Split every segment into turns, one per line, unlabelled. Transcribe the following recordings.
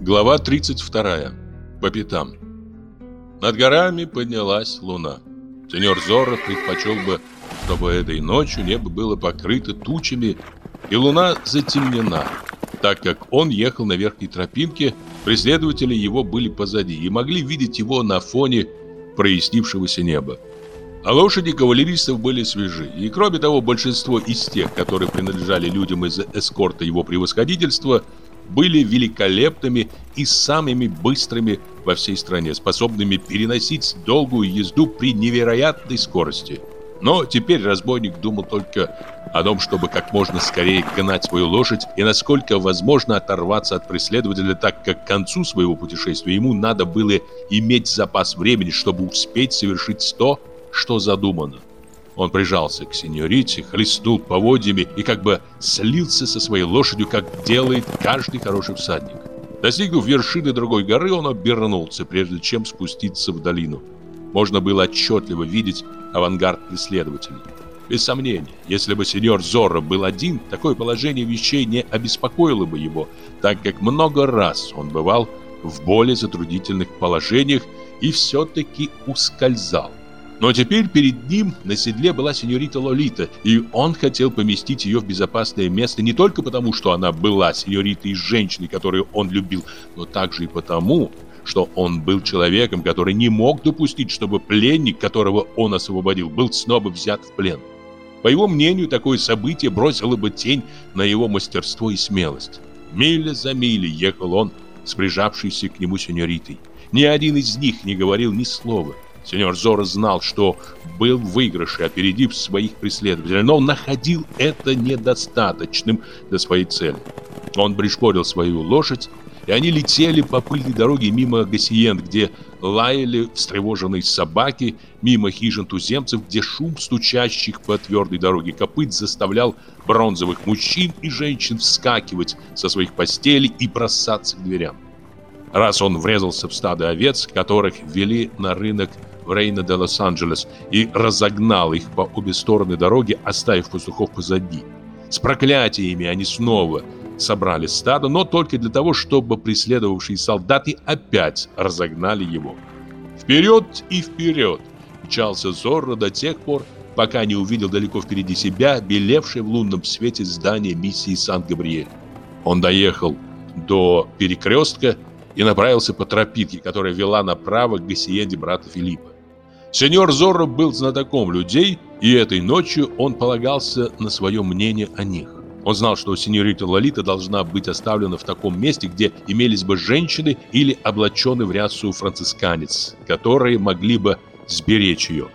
Глава 32. По пятам. Над горами поднялась луна. Сеньор Зорро предпочел бы, чтобы этой ночью небо было покрыто тучами и луна затемнена, так как он ехал на верхней тропинке, преследователи его были позади и могли видеть его на фоне прояснившегося неба. А лошади кавалеристов были свежи, и кроме того, большинство из тех, которые принадлежали людям из эскорта его превосходительства, были великолепными и самыми быстрыми во всей стране, способными переносить долгую езду при невероятной скорости. Но теперь разбойник думал только о том, чтобы как можно скорее гнать свою лошадь и насколько возможно оторваться от преследователя, так как к концу своего путешествия ему надо было иметь запас времени, чтобы успеть совершить то, что задумано. Он прижался к сеньорите, хлестнул поводьями и как бы слился со своей лошадью, как делает каждый хороший всадник. Достигнув вершины другой горы, он обернулся, прежде чем спуститься в долину. Можно было отчетливо видеть авангард преследователей. Без сомнения, если бы сеньор Зорро был один, такое положение вещей не обеспокоило бы его, так как много раз он бывал в более затруднительных положениях и все-таки ускользал. Но теперь перед ним на седле была сеньорита Лолита, и он хотел поместить ее в безопасное место не только потому, что она была сеньоритой и женщиной, которую он любил, но также и потому, что он был человеком, который не мог допустить, чтобы пленник, которого он освободил, был снова взят в плен. По его мнению, такое событие бросило бы тень на его мастерство и смелость. Миля за милей ехал он с прижавшейся к нему сеньоритой. Ни один из них не говорил ни слова. Сеньор Зоро знал, что был в выигрыше, опередив своих преследователей, но он находил это недостаточным для своей цели. Он пришпорил свою лошадь, и они летели по пыльной дороге мимо гасиент, где лаяли встревоженные собаки, мимо хижин туземцев, где шум стучащих по твердой дороге копыт заставлял бронзовых мужчин и женщин вскакивать со своих постелей и бросаться к дверям. Раз он врезался в стадо овец, которых вели на рынок в Рейна де Лос-Анджелес и разогнал их по обе стороны дороги, оставив пастухов позади. С проклятиями они снова собрали стадо, но только для того, чтобы преследовавшие солдаты опять разогнали его. Вперед и вперед мчался Зорро до тех пор, пока не увидел далеко впереди себя белевшее в лунном свете здание миссии Сан-Габриэль. Он доехал до перекрестка и направился по тропинке, которая вела направо к гасиенде брата Филиппа. Сеньор Зорро был знатоком людей, и этой ночью он полагался на свое мнение о них. Он знал, что сеньорита Лолита должна быть оставлена в таком месте, где имелись бы женщины или облаченный в рясу францисканец, которые могли бы сберечь ее.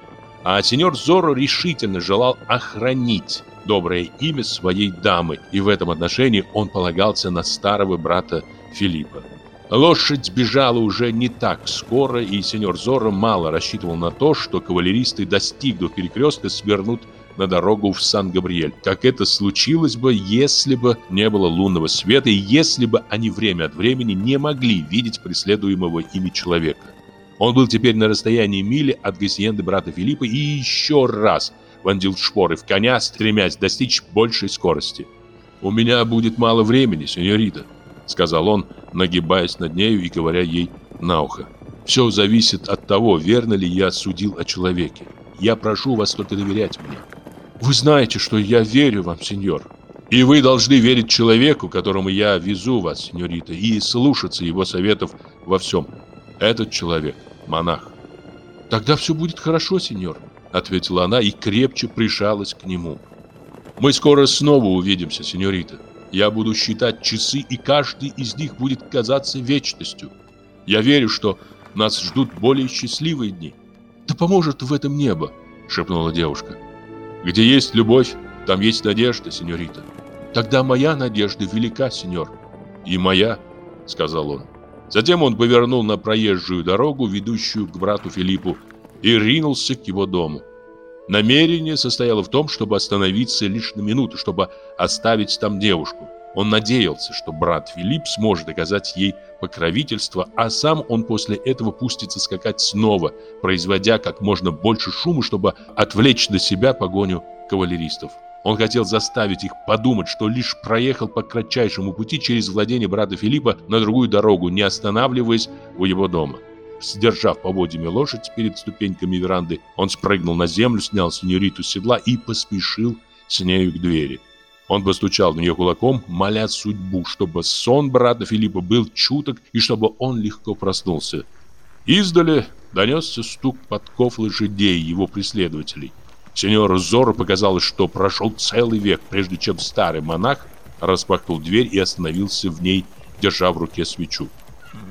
А сеньор Зорро решительно желал охранить доброе имя своей дамы, и в этом отношении он полагался на старого брата Филиппа. Лошадь бежала уже не так скоро, и сеньор Зорро мало рассчитывал на то, что кавалеристы, достигнув перекрестка, свернут на дорогу в Сан-Габриэль, как это случилось бы, если бы не было лунного света и если бы они время от времени не могли видеть преследуемого ими человека. Он был теперь на расстоянии мили от гасиенды брата Филиппа и еще раз вонзил шпоры в коня, стремясь достичь большей скорости. «У меня будет мало времени, сеньорита», — сказал он, нагибаясь над нею и говоря ей на ухо. «Все зависит от того, верно ли я судил о человеке. Я прошу вас только доверять мне. Вы знаете, что я верю вам, сеньор. И вы должны верить человеку, которому я везу вас, сеньорита, и слушаться его советов во всем. Этот человек – монах». «Тогда все будет хорошо, сеньор», — ответила она и крепче прижалась к нему. «Мы скоро снова увидимся, сеньорита», я буду считать часы, и каждый из них будет казаться вечностью. Я верю, что нас ждут более счастливые дни. Да поможет в этом небо, шепнула девушка. Где есть любовь, там есть надежда, сеньорита. Тогда моя надежда велика, сеньор. И моя, сказал он. Затем он повернул на проезжую дорогу, ведущую к брату Филиппу, и ринулся к его дому. Намерение состояло в том, чтобы остановиться лишь на минуту, чтобы оставить там девушку. Он надеялся, что брат Филипп сможет оказать ей покровительство, а сам он после этого пустится скакать снова, производя как можно больше шума, чтобы отвлечь на себя погоню кавалеристов. Он хотел заставить их подумать, что лишь проехал по кратчайшему пути через владение брата Филиппа на другую дорогу, не останавливаясь у его дома. Сдержав поводьями лошадь перед ступеньками веранды, он спрыгнул на землю, снял сеньориту с седла и поспешил с нею к двери. Он постучал в нее кулаком, моля судьбу, чтобы сон брата Филиппа был чуток и чтобы он легко проснулся. Издали донесся стук подков лошадей его преследователей. Сеньору Зоро показалось, что прошел целый век, прежде чем старый монах распахнул дверь и остановился в ней, держа в руке свечу.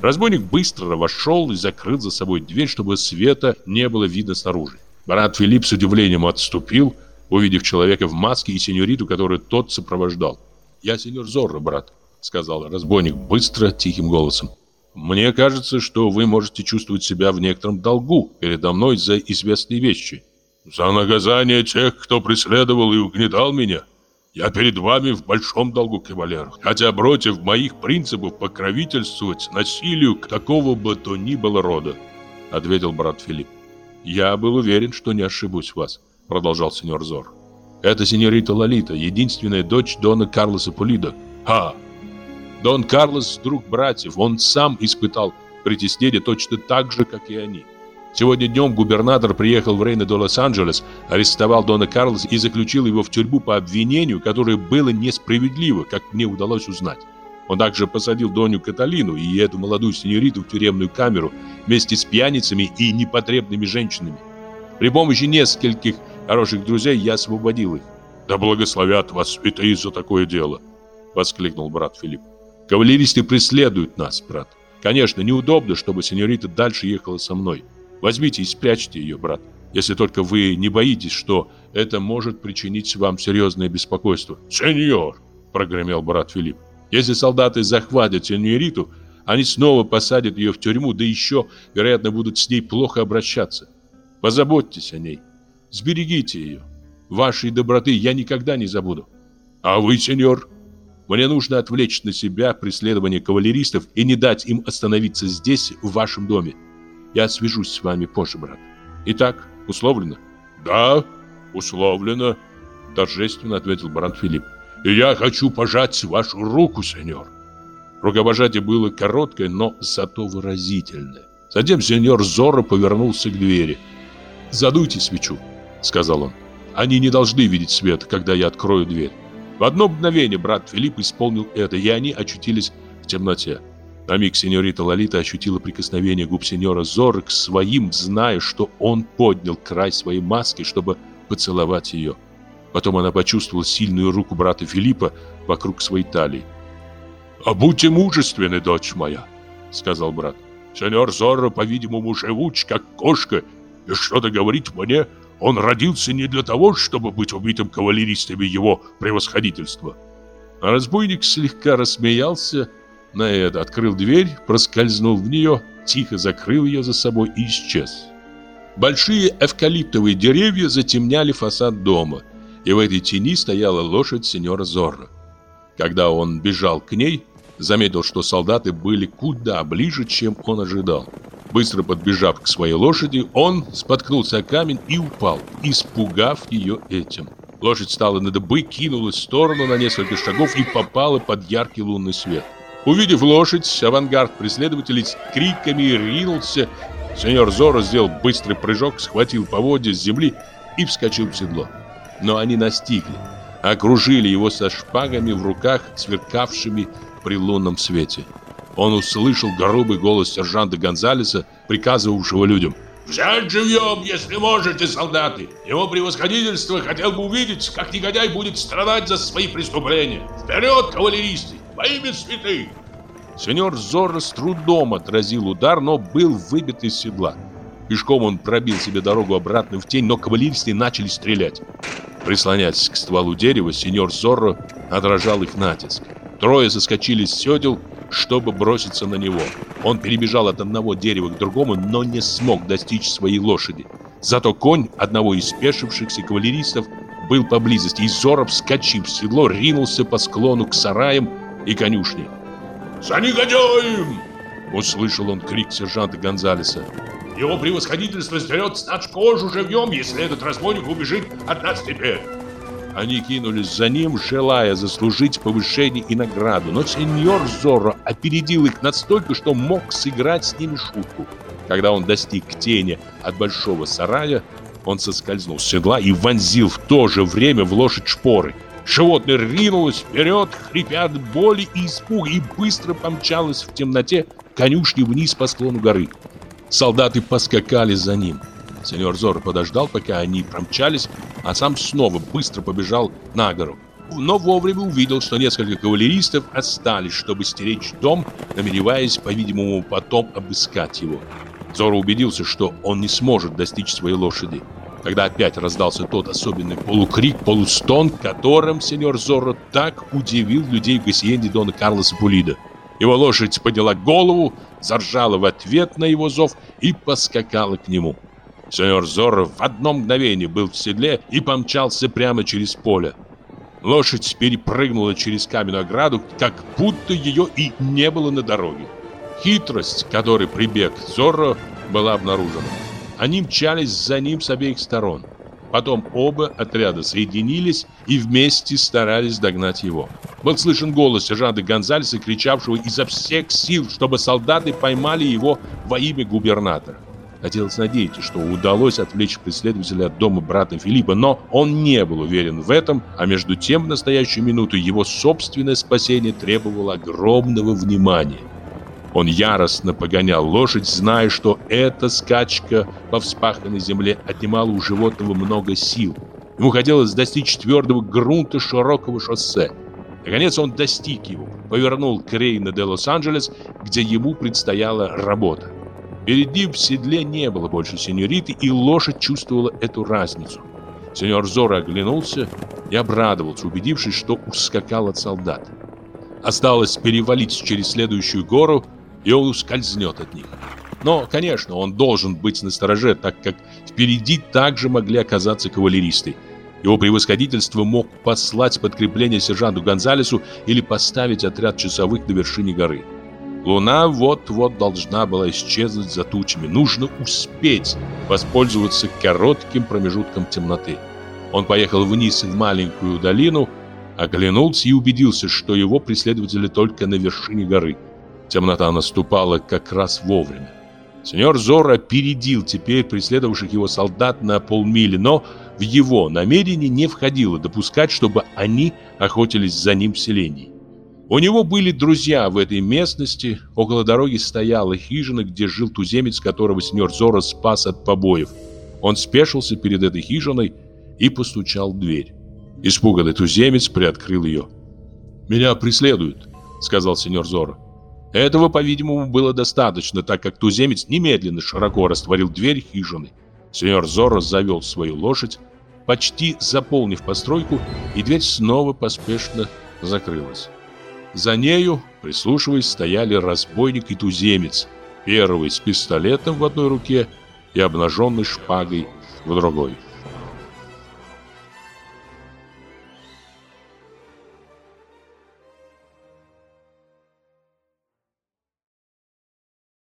Разбойник быстро вошел и закрыл за собой дверь, чтобы света не было видно снаружи. Брат Филипп с удивлением отступил, увидев человека в маске и сеньориту, которую тот сопровождал. «Я сеньор Зорро, брат», — сказал разбойник быстро, тихим голосом. «Мне кажется, что вы можете чувствовать себя в некотором долгу передо мной за известные вещи». «За наказание тех, кто преследовал и угнетал меня», я перед вами в большом долгу, кавалер. Хотя против моих принципов покровительствовать насилию какого бы то ни было рода, ответил брат Филипп. Я был уверен, что не ошибусь в вас, продолжал сеньор Зор. Это сеньорита Лолита, единственная дочь Дона Карлоса Пулида. Ха! Дон Карлос друг братьев, он сам испытал притеснение точно так же, как и они. Сегодня днем губернатор приехал в Рейна до Лос-Анджелес, арестовал Дона Карлоса и заключил его в тюрьму по обвинению, которое было несправедливо, как мне удалось узнать. Он также посадил Доню Каталину и эту молодую сеньориту в тюремную камеру вместе с пьяницами и непотребными женщинами. При помощи нескольких хороших друзей я освободил их. «Да благословят вас святые за такое дело!» — воскликнул брат Филипп. «Кавалеристы преследуют нас, брат. Конечно, неудобно, чтобы сеньорита дальше ехала со мной. Возьмите и спрячьте ее, брат, если только вы не боитесь, что это может причинить вам серьезное беспокойство. Сеньор, прогремел брат Филипп. Если солдаты захватят сеньориту, они снова посадят ее в тюрьму, да еще, вероятно, будут с ней плохо обращаться. Позаботьтесь о ней. Сберегите ее. Вашей доброты я никогда не забуду. А вы, сеньор? Мне нужно отвлечь на себя преследование кавалеристов и не дать им остановиться здесь, в вашем доме. Я свяжусь с вами позже, брат. Итак, условлено? Да, условлено, торжественно ответил брат Филипп. И я хочу пожать вашу руку, сеньор. Рукопожатие было короткое, но зато выразительное. Затем сеньор Зорро повернулся к двери. «Задуйте свечу», — сказал он. «Они не должны видеть свет, когда я открою дверь». В одно мгновение брат Филипп исполнил это, и они очутились в темноте. На миг сеньорита Лолита ощутила прикосновение губ сеньора Зоры к своим, зная, что он поднял край своей маски, чтобы поцеловать ее. Потом она почувствовала сильную руку брата Филиппа вокруг своей талии. «А будьте мужественны, дочь моя», — сказал брат. «Сеньор Зорро, по-видимому, живуч, как кошка, и что-то говорит мне, он родился не для того, чтобы быть убитым кавалеристами его превосходительства». Разбойник слегка рассмеялся, — на открыл дверь, проскользнул в нее, тихо закрыл ее за собой и исчез. Большие эвкалиптовые деревья затемняли фасад дома, и в этой тени стояла лошадь сеньора Зорро. Когда он бежал к ней, заметил, что солдаты были куда ближе, чем он ожидал. Быстро подбежав к своей лошади, он споткнулся о камень и упал, испугав ее этим. Лошадь стала на дыбы, кинулась в сторону на несколько шагов и попала под яркий лунный свет. Увидев лошадь, авангард преследователей с криками ринулся. Сеньор Зоро сделал быстрый прыжок, схватил поводья с земли и вскочил в седло. Но они настигли, окружили его со шпагами в руках, сверкавшими при лунном свете. Он услышал грубый голос сержанта Гонзалеса, приказывавшего людям «Взять живьем, если можете, солдаты! Его превосходительство хотел бы увидеть, как негодяй будет страдать за свои преступления! Вперед, кавалеристы! Во имя святых!» Сеньор Зорро с трудом отразил удар, но был выбит из седла. Пешком он пробил себе дорогу обратно в тень, но кавалеристы начали стрелять. Прислонясь к стволу дерева, сеньор Зорро отражал их натиск. Трое соскочили с седел, чтобы броситься на него. Он перебежал от одного дерева к другому, но не смог достичь своей лошади. Зато конь одного из спешившихся кавалеристов был поблизости, и Зорро, вскочив в седло, ринулся по склону к сараям, и конюшни. «За негодяем!» — услышал он крик сержанта Гонзалеса. «Его превосходительство сдерет с наш кожу живьем, если этот разбойник убежит от нас теперь!» Они кинулись за ним, желая заслужить повышение и награду, но сеньор Зорро опередил их настолько, что мог сыграть с ними шутку. Когда он достиг тени от большого сарая, он соскользнул с седла и вонзил в то же время в лошадь шпоры. Животное ринулось вперед, хрипя от боли и испуга, и быстро помчалось в темноте конюшни вниз по склону горы. Солдаты поскакали за ним. Сеньор Зор подождал, пока они промчались, а сам снова быстро побежал на гору. Но вовремя увидел, что несколько кавалеристов остались, чтобы стеречь дом, намереваясь, по-видимому, потом обыскать его. Зоро убедился, что он не сможет достичь своей лошади. Когда опять раздался тот особенный полукрик, полустон, которым сеньор Зорро так удивил людей в гасиенде Дона Карлоса Пулида. Его лошадь подняла голову, заржала в ответ на его зов и поскакала к нему. Сеньор Зорро в одно мгновение был в седле и помчался прямо через поле. Лошадь перепрыгнула через каменную ограду, как будто ее и не было на дороге. Хитрость, которой прибег Зорро, была обнаружена. Они мчались за ним с обеих сторон. Потом оба отряда соединились и вместе старались догнать его. Был слышен голос сержанта Гонзалеса, кричавшего изо всех сил, чтобы солдаты поймали его во имя губернатора. Хотелось надеяться, что удалось отвлечь преследователя от дома брата Филиппа, но он не был уверен в этом, а между тем в настоящую минуту его собственное спасение требовало огромного внимания. Он яростно погонял лошадь, зная, что эта скачка по вспаханной земле отнимала у животного много сил. Ему хотелось достичь твердого грунта широкого шоссе. Наконец он достиг его, повернул к Рейна де Лос-Анджелес, где ему предстояла работа. Перед ним в седле не было больше сеньориты, и лошадь чувствовала эту разницу. Сеньор Зора оглянулся и обрадовался, убедившись, что ускакал от солдат. Осталось перевалить через следующую гору, и он ускользнет от них. Но, конечно, он должен быть настороже, так как впереди также могли оказаться кавалеристы. Его превосходительство мог послать подкрепление сержанту Гонзалесу или поставить отряд часовых на вершине горы. Луна вот-вот должна была исчезнуть за тучами. Нужно успеть воспользоваться коротким промежутком темноты. Он поехал вниз в маленькую долину, оглянулся и убедился, что его преследователи только на вершине горы. Темнота наступала как раз вовремя. Сеньор Зора опередил теперь преследовавших его солдат на полмили, но в его намерение не входило допускать, чтобы они охотились за ним в селении. У него были друзья в этой местности. Около дороги стояла хижина, где жил туземец, которого сеньор Зора спас от побоев. Он спешился перед этой хижиной и постучал в дверь. Испуганный туземец приоткрыл ее. «Меня преследуют», — сказал сеньор Зора. Этого, по-видимому, было достаточно, так как туземец немедленно широко растворил дверь хижины. Сеньор Зорро завел свою лошадь, почти заполнив постройку, и дверь снова поспешно закрылась. За нею, прислушиваясь, стояли разбойник и туземец, первый с пистолетом в одной руке и обнаженной шпагой в другой.